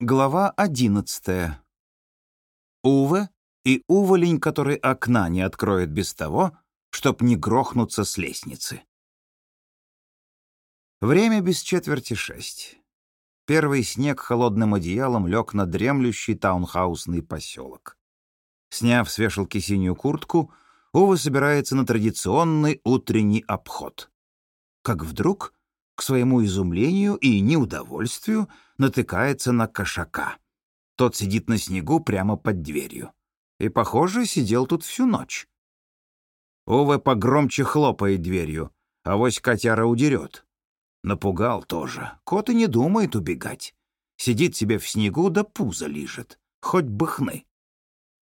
Глава одиннадцатая. Уве и уволень, который окна не откроет без того, чтоб не грохнуться с лестницы. Время без четверти шесть. Первый снег холодным одеялом лег на дремлющий таунхаусный поселок. Сняв с вешалки синюю куртку, Уве собирается на традиционный утренний обход. Как вдруг к своему изумлению и неудовольствию натыкается на кошака. Тот сидит на снегу прямо под дверью. И, похоже, сидел тут всю ночь. Уве погромче хлопает дверью, а вось котяра удерет. Напугал тоже. Кот и не думает убегать. Сидит себе в снегу да пузо лижет. Хоть бы хны.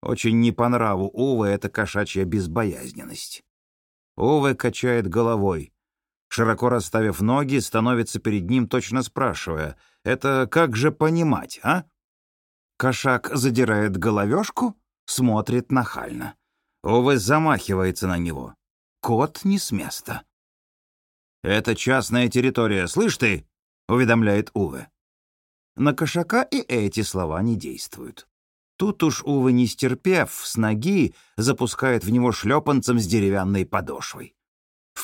Очень не по нраву Уве эта кошачья безбоязненность. Уве качает головой, широко расставив ноги, становится перед ним, точно спрашивая, «Это как же понимать, а?» Кошак задирает головешку, смотрит нахально. Увы замахивается на него. Кот не с места. «Это частная территория, слышь ты?» — уведомляет Уве. На кошака и эти слова не действуют. Тут уж Уве, не стерпев, с ноги запускает в него шлепанцем с деревянной подошвой.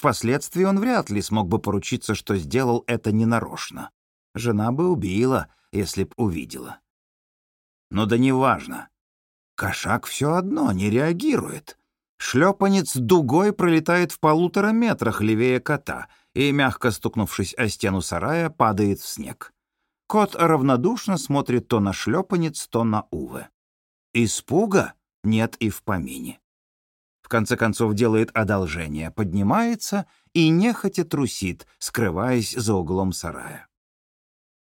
Впоследствии он вряд ли смог бы поручиться, что сделал это ненарочно. Жена бы убила, если б увидела. Но да неважно. Кошак все одно не реагирует. Шлепанец дугой пролетает в полутора метрах левее кота и, мягко стукнувшись о стену сарая, падает в снег. Кот равнодушно смотрит то на шлепанец, то на Уве. Испуга нет и в помине конце концов делает одолжение, поднимается и нехотя трусит, скрываясь за углом сарая.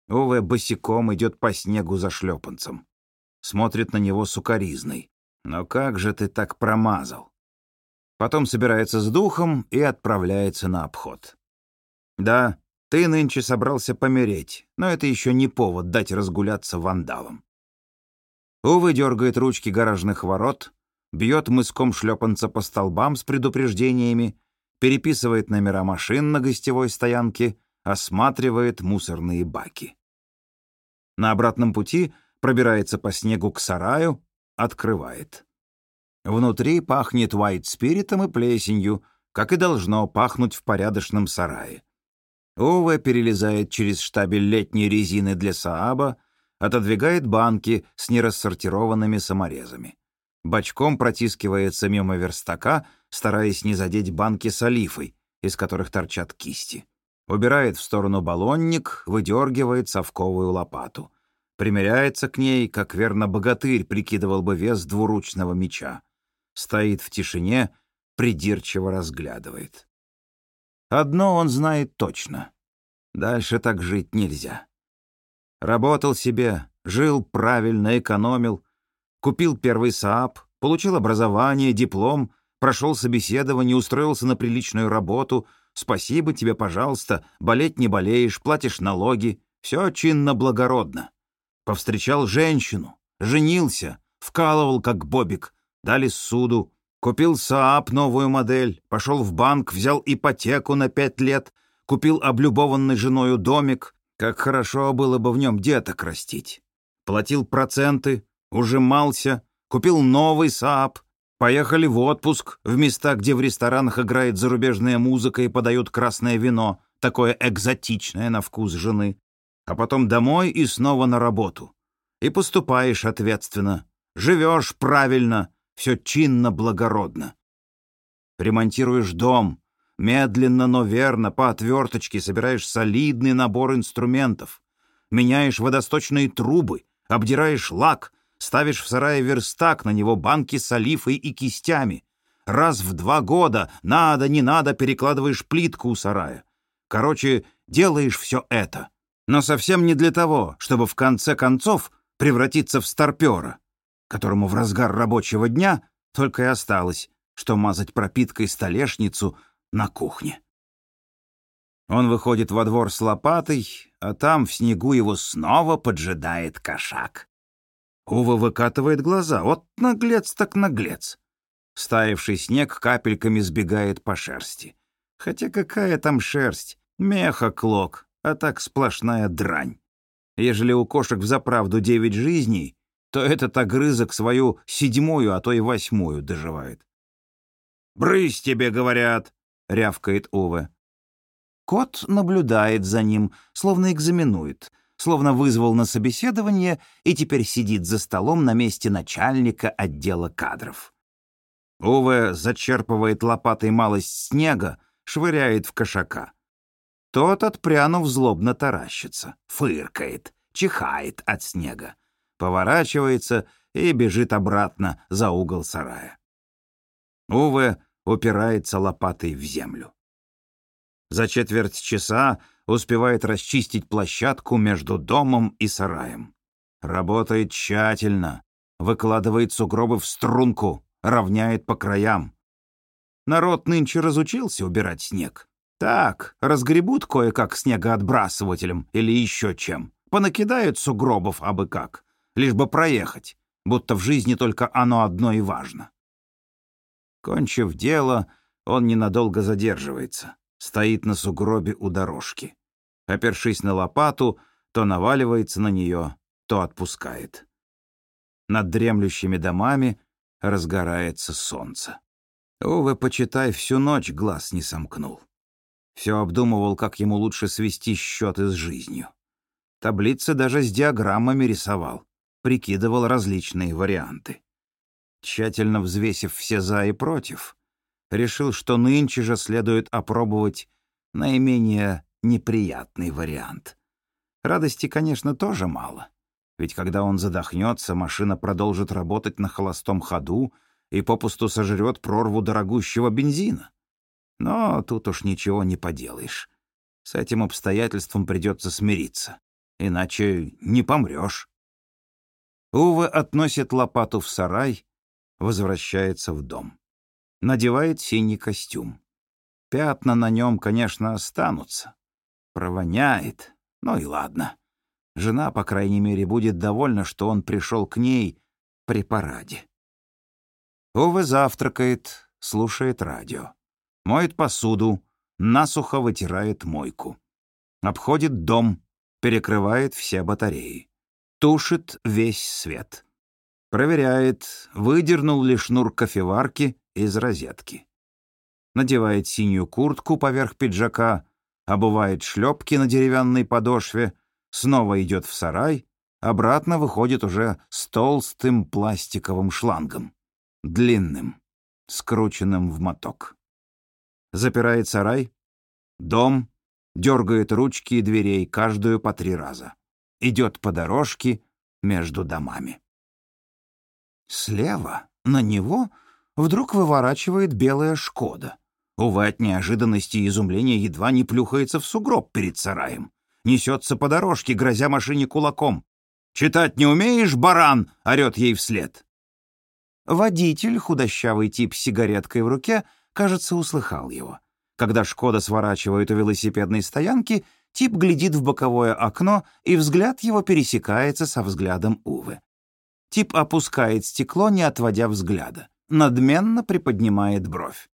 Уве босиком идет по снегу за шлепанцем. Смотрит на него сукоризной. «Но как же ты так промазал?» Потом собирается с духом и отправляется на обход. «Да, ты нынче собрался помереть, но это еще не повод дать разгуляться вандалам». Увы дергает ручки гаражных ворот, бьет мыском шлепанца по столбам с предупреждениями, переписывает номера машин на гостевой стоянке, осматривает мусорные баки. На обратном пути пробирается по снегу к сараю, открывает. Внутри пахнет вайт-спиритом и плесенью, как и должно пахнуть в порядочном сарае. Уве перелезает через штабель летней резины для Сааба, отодвигает банки с нерассортированными саморезами бочком протискивается мимо верстака, стараясь не задеть банки с олифой, из которых торчат кисти. Убирает в сторону баллонник, выдергивает совковую лопату. Примеряется к ней, как верно богатырь прикидывал бы вес двуручного меча. Стоит в тишине, придирчиво разглядывает. Одно он знает точно. Дальше так жить нельзя. Работал себе, жил правильно, экономил, Купил первый СААП, получил образование, диплом, прошел собеседование, устроился на приличную работу. Спасибо тебе, пожалуйста, болеть не болеешь, платишь налоги. Все чинно-благородно. Повстречал женщину, женился, вкалывал, как бобик, дали суду. Купил СААП новую модель, пошел в банк, взял ипотеку на пять лет, купил облюбованный женою домик. Как хорошо было бы в нем деток растить. Платил проценты, ужимался, купил новый СААП, поехали в отпуск в места, где в ресторанах играет зарубежная музыка и подают красное вино, такое экзотичное на вкус жены, а потом домой и снова на работу. И поступаешь ответственно, живешь правильно, все чинно-благородно. Ремонтируешь дом, медленно, но верно, по отверточке собираешь солидный набор инструментов, меняешь водосточные трубы, обдираешь лак, Ставишь в сарае верстак, на него банки с олифой и кистями. Раз в два года, надо, не надо, перекладываешь плитку у сарая. Короче, делаешь все это. Но совсем не для того, чтобы в конце концов превратиться в старпера, которому в разгар рабочего дня только и осталось, что мазать пропиткой столешницу на кухне. Он выходит во двор с лопатой, а там в снегу его снова поджидает кошак. Ува выкатывает глаза. Вот наглец так наглец. Стаивший снег капельками сбегает по шерсти. Хотя какая там шерсть? Меха клок, а так сплошная дрань. Ежели у кошек взаправду девять жизней, то этот огрызок свою седьмую, а то и восьмую доживает. «Брысь тебе, говорят!» — рявкает Уве. Кот наблюдает за ним, словно экзаменует, словно вызвал на собеседование и теперь сидит за столом на месте начальника отдела кадров. Уве зачерпывает лопатой малость снега, швыряет в кошака. Тот, отпрянув, злобно таращится, фыркает, чихает от снега, поворачивается и бежит обратно за угол сарая. Уве упирается лопатой в землю. За четверть часа успевает расчистить площадку между домом и сараем. Работает тщательно, выкладывает сугробы в струнку, равняет по краям. Народ нынче разучился убирать снег. Так, разгребут кое-как снегоотбрасывателем или еще чем. Понакидают сугробов абы как, лишь бы проехать, будто в жизни только оно одно и важно. Кончив дело, он ненадолго задерживается стоит на сугробе у дорожки. Опершись на лопату, то наваливается на нее, то отпускает. Над дремлющими домами разгорается солнце. Увы, почитай, всю ночь глаз не сомкнул. Все обдумывал, как ему лучше свести счеты с жизнью. Таблицы даже с диаграммами рисовал, прикидывал различные варианты. Тщательно взвесив все «за» и «против», решил, что нынче же следует опробовать наименее неприятный вариант. Радости, конечно, тоже мало. Ведь когда он задохнется, машина продолжит работать на холостом ходу и попусту сожрет прорву дорогущего бензина. Но тут уж ничего не поделаешь. С этим обстоятельством придется смириться. Иначе не помрешь. Ува относит лопату в сарай, возвращается в дом надевает синий костюм. Пятна на нем, конечно, останутся. Провоняет. Ну и ладно. Жена, по крайней мере, будет довольна, что он пришел к ней при параде. Увы завтракает, слушает радио. Моет посуду, насухо вытирает мойку. Обходит дом, перекрывает все батареи. Тушит весь свет. Проверяет, выдернул ли шнур кофеварки из розетки. Надевает синюю куртку поверх пиджака, обувает шлепки на деревянной подошве, снова идет в сарай, обратно выходит уже с толстым пластиковым шлангом, длинным, скрученным в моток. Запирает сарай, дом, дергает ручки и дверей каждую по три раза. Идет по дорожке между домами. Слева на него — вдруг выворачивает белая «Шкода». Увы, от неожиданности и изумления едва не плюхается в сугроб перед сараем. Несется по дорожке, грозя машине кулаком. «Читать не умеешь, баран!» — орет ей вслед. Водитель, худощавый тип с сигареткой в руке, кажется, услыхал его. Когда «Шкода» сворачивает у велосипедной стоянки, тип глядит в боковое окно, и взгляд его пересекается со взглядом Увы. Тип опускает стекло, не отводя взгляда надменно приподнимает бровь.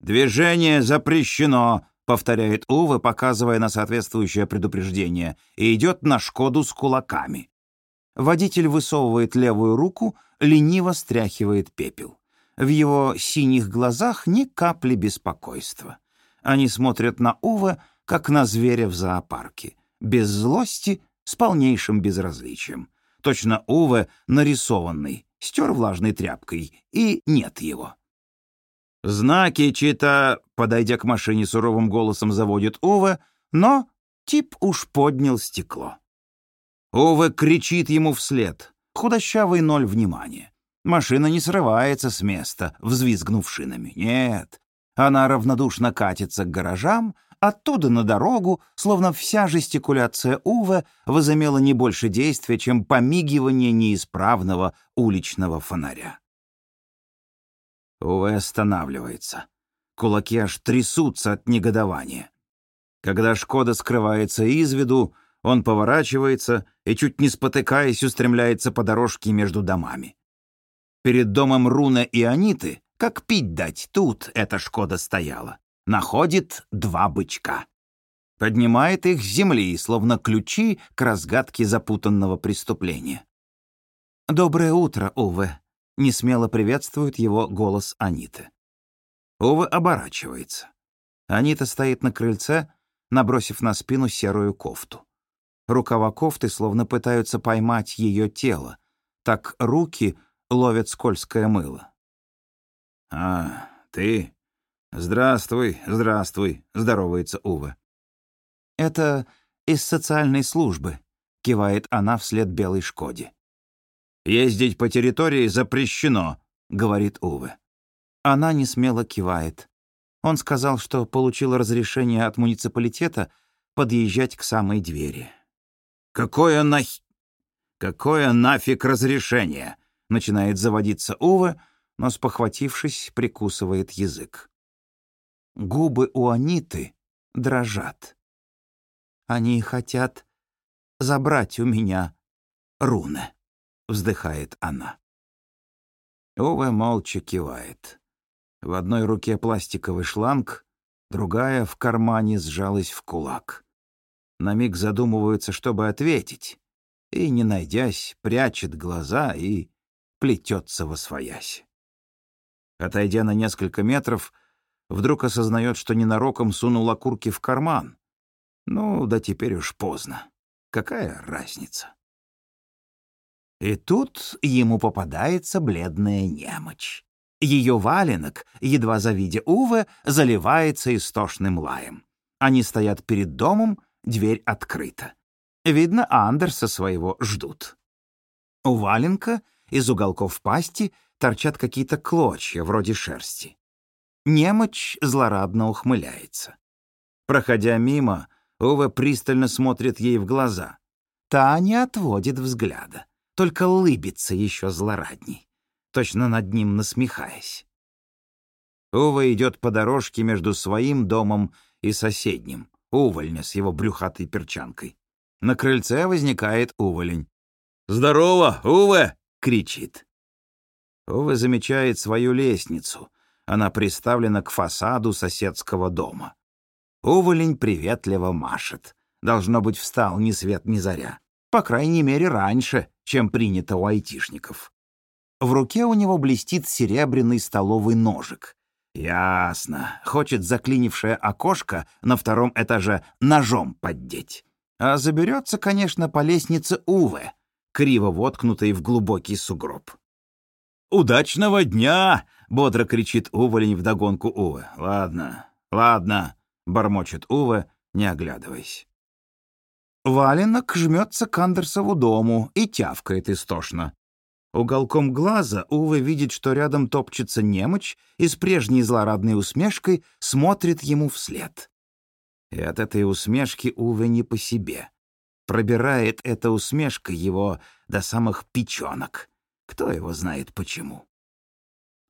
«Движение запрещено», — повторяет Уве, показывая на соответствующее предупреждение, и идет на Шкоду с кулаками. Водитель высовывает левую руку, лениво стряхивает пепел. В его синих глазах ни капли беспокойства. Они смотрят на Уве, как на зверя в зоопарке, без злости, с полнейшим безразличием. Точно Уве нарисованный, стер влажной тряпкой, и нет его. «Знаки чита», — подойдя к машине суровым голосом, заводит Ова, но тип уж поднял стекло. Ова кричит ему вслед. Худощавый ноль внимания. Машина не срывается с места, взвизгнув шинами. Нет, она равнодушно катится к гаражам, оттуда на дорогу, словно вся жестикуляция Уве возымела не больше действия, чем помигивание неисправного уличного фонаря. Уве останавливается. Кулаки аж трясутся от негодования. Когда Шкода скрывается из виду, он поворачивается и, чуть не спотыкаясь, устремляется по дорожке между домами. Перед домом Руна и Аниты, как пить дать, тут эта Шкода стояла находит два бычка. поднимает их с земли, словно ключи к разгадке запутанного преступления. «Доброе утро, Уве!» — несмело приветствует его голос Аниты. Уве оборачивается. Анита стоит на крыльце, набросив на спину серую кофту. Рукава кофты словно пытаются поймать ее тело. Так руки ловят скользкое мыло. «А, ты? Здравствуй, здравствуй», — здоровается Уве. «Это из социальной службы», — кивает она вслед белой Шкоде. «Ездить по территории запрещено», — говорит Уве. Она не смело кивает. Он сказал, что получил разрешение от муниципалитета подъезжать к самой двери. «Какое нах... Какое нафиг разрешение?» — начинает заводиться Уве, но, спохватившись, прикусывает язык. Губы у Аниты дрожат. Они хотят забрать у меня руны, вздыхает она. Уве молча кивает. В одной руке пластиковый шланг, другая в кармане сжалась в кулак. На миг задумываются, чтобы ответить, и, не найдясь, прячет глаза и плетется во своясь. Отойдя на несколько метров, вдруг осознает, что ненароком сунул окурки в карман, ну, да теперь уж поздно. Какая разница? И тут ему попадается бледная немочь. Ее валенок, едва завидя Уве, заливается истошным лаем. Они стоят перед домом, дверь открыта. Видно, Андерса своего ждут. У валенка из уголков пасти торчат какие-то клочья, вроде шерсти. Немочь злорадно ухмыляется. Проходя мимо, Ова пристально смотрит ей в глаза. Та не отводит взгляда, только лыбится еще злорадней, точно над ним насмехаясь. Ува идет по дорожке между своим домом и соседним, увольня с его брюхатой перчанкой. На крыльце возникает уволень. «Здорово, Уве!» — кричит. Уве замечает свою лестницу. Она приставлена к фасаду соседского дома. Уволень приветливо машет. Должно быть, встал ни свет ни заря. По крайней мере, раньше, чем принято у айтишников. В руке у него блестит серебряный столовый ножик. Ясно. Хочет заклинившее окошко на втором этаже ножом поддеть. А заберется, конечно, по лестнице Уве, криво воткнутой в глубокий сугроб. «Удачного дня!» — бодро кричит Уволень вдогонку Уве. «Ладно, ладно», бормочет Уве, не оглядываясь. Валенок жмется к Андерсову дому и тявкает истошно. Уголком глаза Уве видит, что рядом топчется немочь и с прежней злорадной усмешкой смотрит ему вслед. И от этой усмешки Уве не по себе. Пробирает эта усмешка его до самых печенок. Кто его знает почему.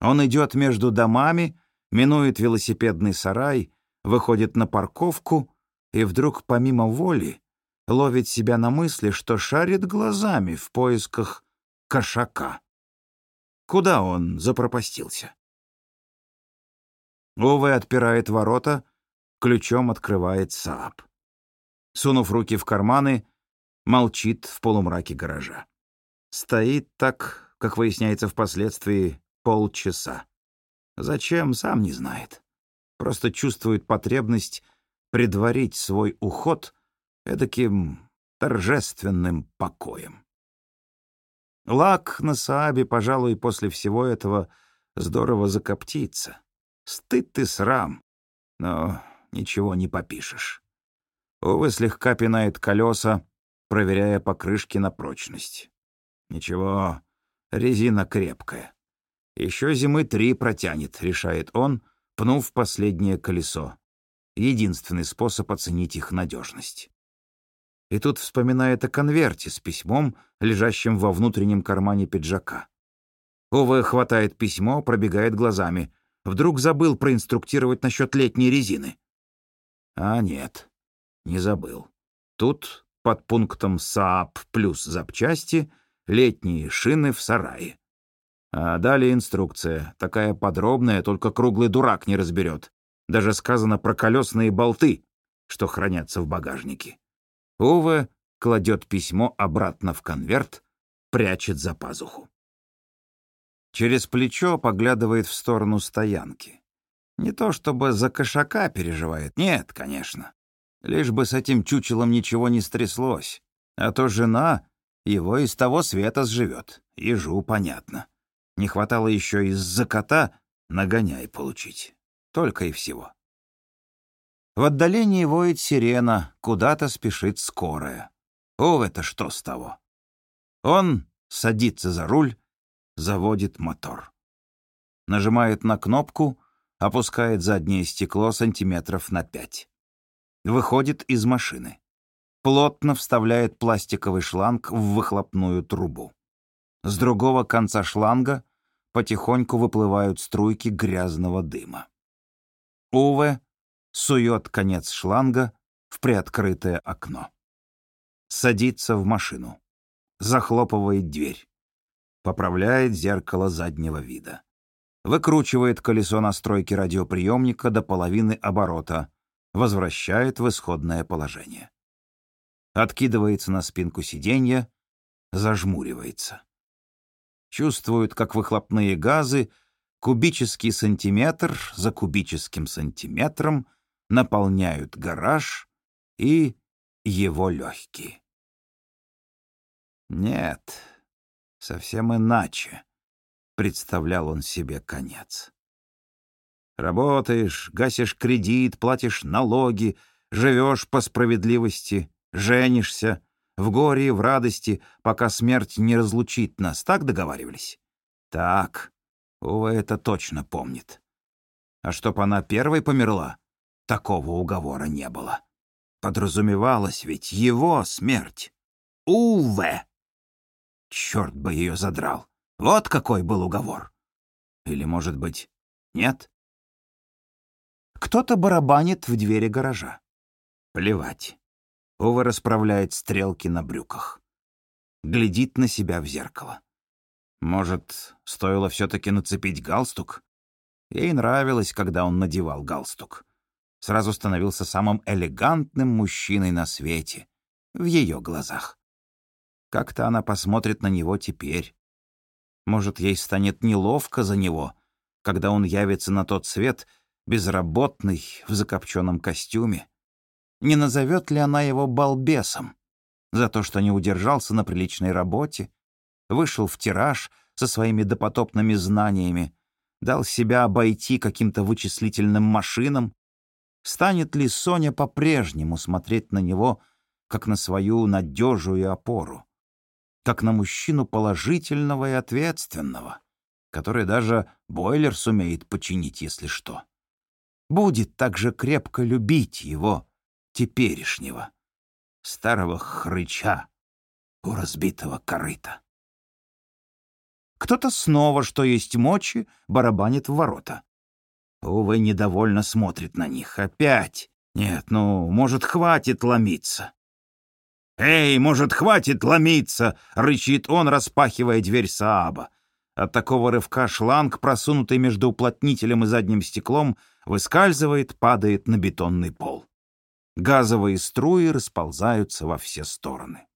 Он идет между домами, минует велосипедный сарай, выходит на парковку и вдруг, помимо воли, ловит себя на мысли, что шарит глазами в поисках кошака. Куда он запропастился? Уве отпирает ворота, ключом открывает Сааб. Сунув руки в карманы, молчит в полумраке гаража. Стоит так, как выясняется впоследствии, полчаса. Зачем, сам не знает просто чувствует потребность предварить свой уход эдаким торжественным покоем. Лак на Саабе, пожалуй, после всего этого здорово закоптится. Стыд ты срам, но ничего не попишешь. Увы, слегка пинает колеса, проверяя покрышки на прочность. Ничего, резина крепкая. Еще зимы три протянет, решает он, пнув последнее колесо. Единственный способ оценить их надежность. И тут вспоминает о конверте с письмом, лежащем во внутреннем кармане пиджака. Ова хватает письмо, пробегает глазами. Вдруг забыл проинструктировать насчет летней резины. А нет, не забыл. Тут, под пунктом СААП плюс запчасти, летние шины в сарае. А далее инструкция, такая подробная, только круглый дурак не разберет. Даже сказано про колесные болты. что хранятся в багажнике. Уве кладет письмо обратно в конверт, прячет за пазуху. Через плечо поглядывает в сторону стоянки. Не то чтобы за кошака переживает, нет, конечно. Лишь бы с этим чучелом ничего не стряслось. А то жена его из того света сживет. Ежу понятно. Не хватало еще из-за кота нагоняй получить. Только и всего. В отдалении воет сирена, куда-то спешит скорая. О, это что с того? Он садится за руль, заводит мотор. Нажимает на кнопку, опускает заднее стекло сантиметров на пять. Выходит из машины. Плотно вставляет пластиковый шланг в выхлопную трубу. С другого конца шланга потихоньку выплывают струйки грязного дыма. Уве сует конец шланга в приоткрытое окно. Садится в машину. Захлопывает дверь. Поправляет зеркало заднего вида. Выкручивает колесо настройки радиоприемника до половины оборота. Возвращает в исходное положение. Откидывается на спинку сиденья, зажмуривается. Чувствует, как выхлопные газы кубический сантиметр за кубическим сантиметром наполняют гараж и его легкие. Нет, совсем иначе представлял он себе конец. Работаешь, гасишь кредит, платишь налоги, живешь по справедливости, женишься, в горе и в радости, пока смерть не разлучит нас. Так договаривались? Так. Ува это точно помнит. А чтоб она первой померла, такого уговора не было. Подразумевалась ведь его смерть. Уве! Черт бы ее задрал. Вот какой был уговор. Или, может быть, нет? Кто-то барабанит в двери гаража. Плевать. Ова расправляет стрелки на брюках. Глядит на себя в зеркало. Может, стоило все-таки нацепить галстук? Ей нравилось, когда он надевал галстук. Сразу становился самым элегантным мужчиной на свете, в ее глазах. Как-то она посмотрит на него теперь. Может, ей станет неловко за него, когда он явится на тот свет, безработный, в закопченном костюме. Не назовет ли она его балбесом за то, что не удержался на приличной работе, вышел в тираж со своими допотопными знаниями, дал себя обойти каким-то вычислительным машинам, станет ли Соня по-прежнему смотреть на него, как на свою надежную опору, как на мужчину положительного и ответственного, который даже бойлер сумеет починить, если что. Будет также крепко любить его, теперешнего, старого хрыча у разбитого корыта. Кто-то снова, что есть мочи, барабанит в ворота. Увы, недовольно смотрит на них. Опять. Нет, ну, может, хватит ломиться. «Эй, может, хватит ломиться!» — рычит он, распахивая дверь Сааба. От такого рывка шланг, просунутый между уплотнителем и задним стеклом, выскальзывает, падает на бетонный пол. Газовые струи расползаются во все стороны.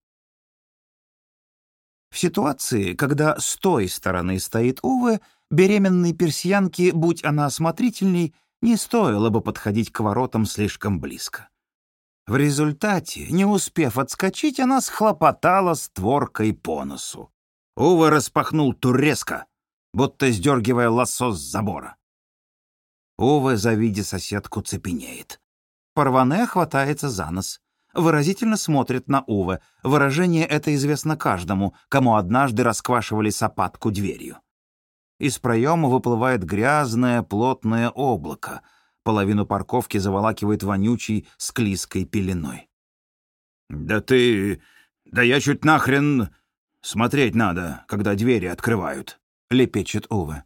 В ситуации, когда с той стороны стоит Уве, беременной персиянке, будь она осмотрительней, не стоило бы подходить к воротам слишком близко. В результате, не успев отскочить, она схлопотала створкой по носу. Уве распахнул турезко, будто сдергивая лассо с забора. Уве, завидя соседку, цепенеет. Парване хватается за нос выразительно смотрит на Уве. Выражение это известно каждому, кому однажды расквашивали сапатку дверью. Из проема выплывает грязное, плотное облако. Половину парковки заволакивает вонючей, склизкой пеленой. «Да ты... Да я чуть нахрен... Смотреть надо, когда двери открывают», — лепечет Уве.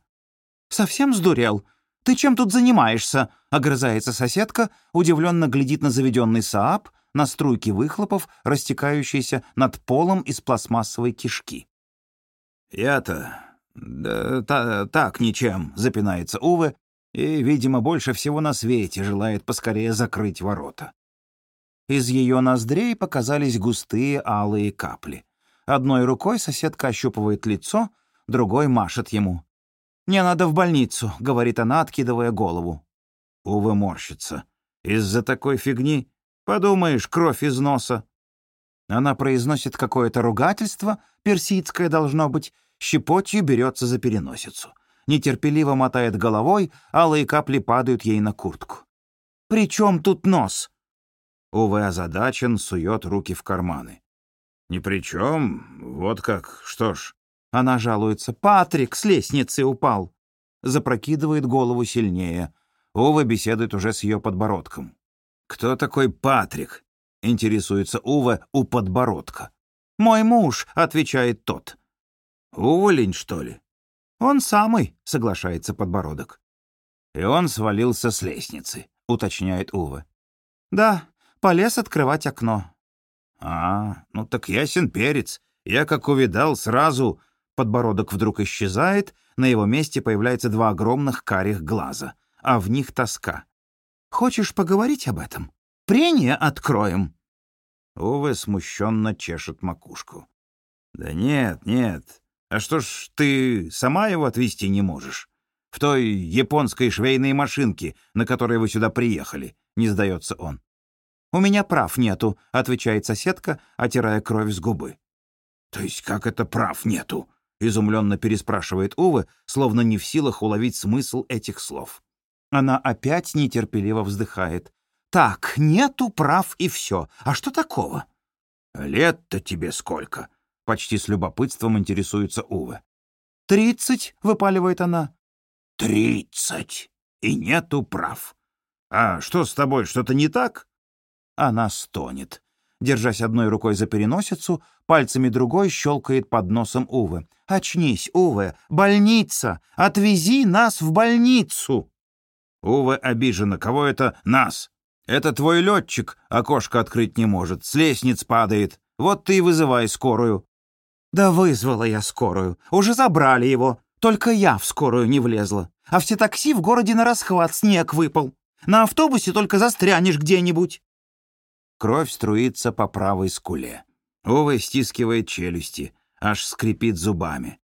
«Совсем сдурел? Ты чем тут занимаешься?» — огрызается соседка, удивленно глядит на заведенный Сааб, на струйки выхлопов, растекающиеся над полом из пластмассовой кишки. «Я-то... да та, так ничем», — запинается Уве, и, видимо, больше всего на свете желает поскорее закрыть ворота. Из ее ноздрей показались густые алые капли. Одной рукой соседка ощупывает лицо, другой машет ему. «Мне надо в больницу», — говорит она, откидывая голову. Увы, морщится. «Из-за такой фигни? Подумаешь, кровь из носа». Она произносит какое-то ругательство, персидское должно быть, щепотью берется за переносицу. Нетерпеливо мотает головой, алые капли падают ей на куртку. «При чем тут нос?» Увы, озадачен, сует руки в карманы. «Ни при чем. Вот как. Что ж». Она жалуется. «Патрик с лестницы упал». Запрокидывает голову сильнее. Ува беседует уже с ее подбородком. «Кто такой Патрик?» — интересуется Ува у подбородка. «Мой муж», — отвечает тот. «Уволень, что ли?» «Он самый», — соглашается подбородок. «И он свалился с лестницы», — уточняет Ува. «Да, полез открывать окно». «А, ну так ясен перец. Я, как увидал, сразу...» Подбородок вдруг исчезает, на его месте появляются два огромных карих глаза, а в них тоска. «Хочешь поговорить об этом? Прение откроем». Увы смущенно чешет макушку. «Да нет, нет. А что ж ты сама его отвезти не можешь? В той японской швейной машинке, на которой вы сюда приехали», — не сдается он. «У меня прав нету», — отвечает соседка, отирая кровь с губы. «То есть как это прав нету?» — изумленно переспрашивает Увы, словно не в силах уловить смысл этих слов. Она опять нетерпеливо вздыхает. «Так, нету прав и все. А что такого?» «Лет-то тебе сколько?» — почти с любопытством интересуется Увы. «Тридцать», — выпаливает она. «Тридцать! И нету прав. А что с тобой, что-то не так?» Она стонет. Держась одной рукой за переносицу, пальцами другой щелкает под носом Увы. «Очнись, Уве! Больница! Отвези нас в больницу!» Уве обижена. «Кого это нас?» «Это твой летчик окошко открыть не может, с лестниц падает. Вот ты и вызывай скорую». «Да вызвала я скорую. Уже забрали его. Только я в скорую не влезла. А все такси в городе на расхват снег выпал. На автобусе только застрянешь где-нибудь». Кровь струится по правой скуле. Увы стискивает челюсти, аж скрипит зубами.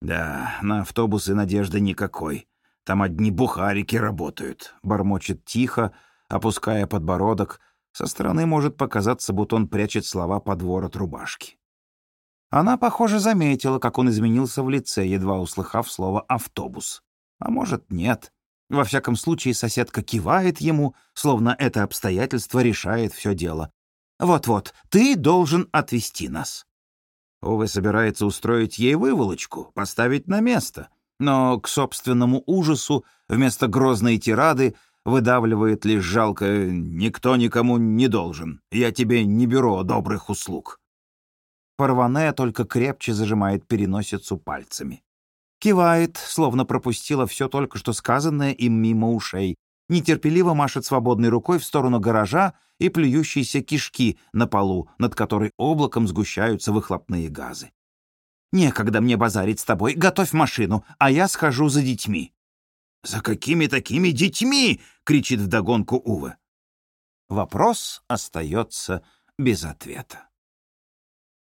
«Да, на автобусы надежды никакой. Там одни бухарики работают», — бормочет тихо, опуская подбородок. Со стороны может показаться, будто он прячет слова под ворот рубашки. Она, похоже, заметила, как он изменился в лице, едва услыхав слово «автобус». А может, нет. Во всяком случае, соседка кивает ему, словно это обстоятельство решает все дело. «Вот-вот, ты должен отвезти нас». Увы собирается устроить ей выволочку, поставить на место, но к собственному ужасу вместо грозной тирады выдавливает лишь жалко «никто никому не должен, я тебе не беру добрых услуг». Парване только крепче зажимает переносицу пальцами. Кивает, словно пропустила все только что сказанное им мимо ушей. Нетерпеливо машет свободной рукой в сторону гаража и плюющейся кишки на полу, над которой облаком сгущаются выхлопные газы. «Некогда мне базарить с тобой. Готовь машину, а я схожу за детьми». «За какими такими детьми?» — кричит вдогонку Ува. Вопрос остается без ответа.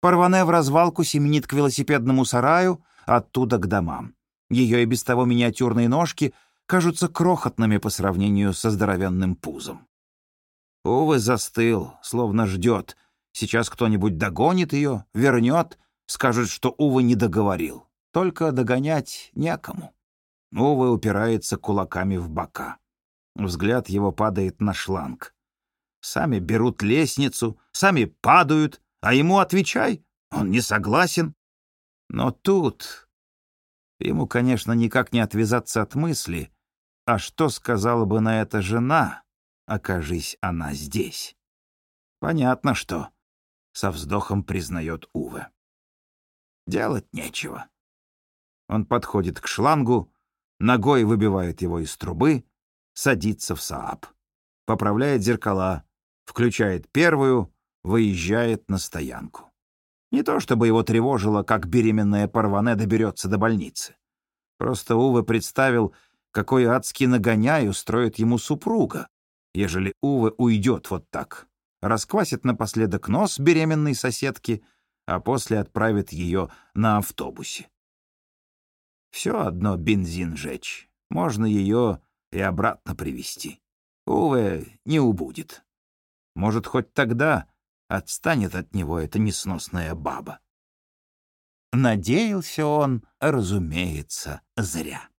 Парване в развалку семенит к велосипедному сараю, оттуда к домам. Ее и без того миниатюрные ножки кажутся крохотными по сравнению со здоровенным пузом. Увы застыл, словно ждет. Сейчас кто-нибудь догонит ее, вернет, скажет, что Увы не договорил. Только догонять некому. Увы упирается кулаками в бока. Взгляд его падает на шланг. Сами берут лестницу, сами падают, а ему отвечай, он не согласен. Но тут ему, конечно, никак не отвязаться от мысли, а что сказала бы на это жена, окажись она здесь? Понятно, что, — со вздохом признает Уве. Делать нечего. Он подходит к шлангу, ногой выбивает его из трубы, садится в Сааб, поправляет зеркала, включает первую, выезжает на стоянку. Не то чтобы его тревожило, как беременная Парване доберется до больницы. Просто Уве представил, какой адский нагоняй устроит ему супруга, ежели Уве уйдет вот так, расквасит напоследок нос беременной соседки, а после отправит ее на автобусе. Все одно бензин жечь. Можно ее и обратно привести. Увы, не убудет. Может, хоть тогда отстанет от него эта несносная баба. Надеялся он, разумеется, зря.